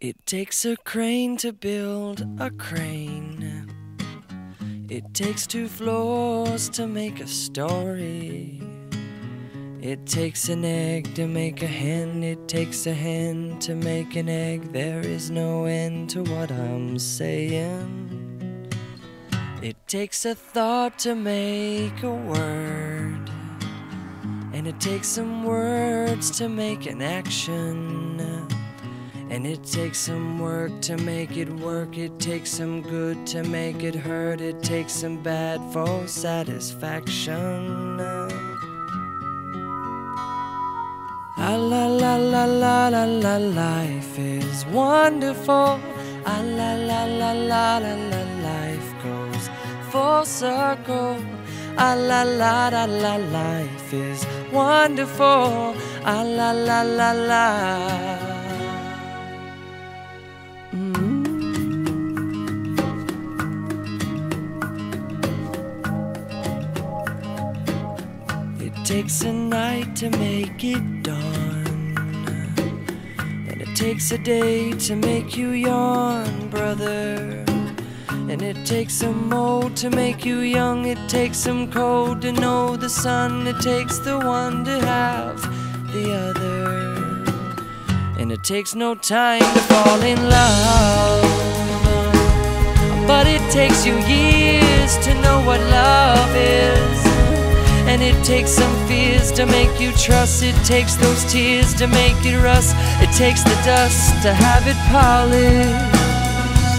It takes a crane to build a crane. It takes two floors to make a story. It takes an egg to make a hen. It takes a hen to make an egg. There is no end to what I'm saying. It takes a thought to make a word. And it takes some words to make an action. And it takes some work to make it work. It takes some good to make it hurt. It takes some bad for satisfaction. La la la la la la la life is wonderful. Ah la la la la la la life goes full circle. Ah la la la la life is wonderful. Ah la la la la. Takes a night to make it dawn. And it takes a day to make you yawn, brother. And it takes some mold to make you young. It takes some cold to know the sun. It takes the one to have the other. And it takes no time to fall in love. But it takes you years to know what love is. And it takes some fears to make you trust. It takes those tears to make it rust. It takes the dust to have it polished.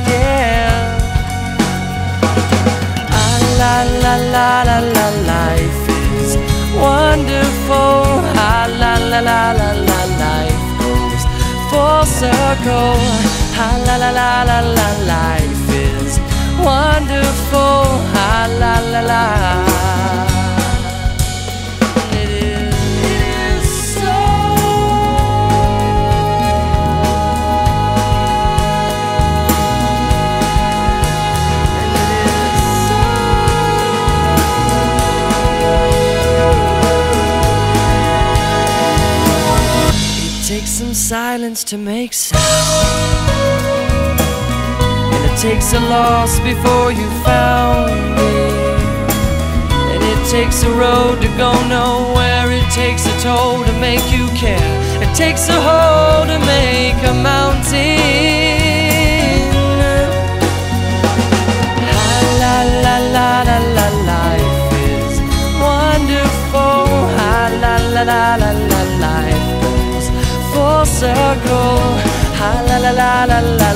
Yeah. Ah, la la la la la life is wonderful. Ah, la la la la la life goes full circle. Ah, la la la la la life is wonderful. Ah, la la la. Takes some silence to make sound. And it takes a loss before you found it. And it takes a road to go nowhere. It takes a toll to make you care. It takes a hole to make a mountain. Circle. Ah, la la la la la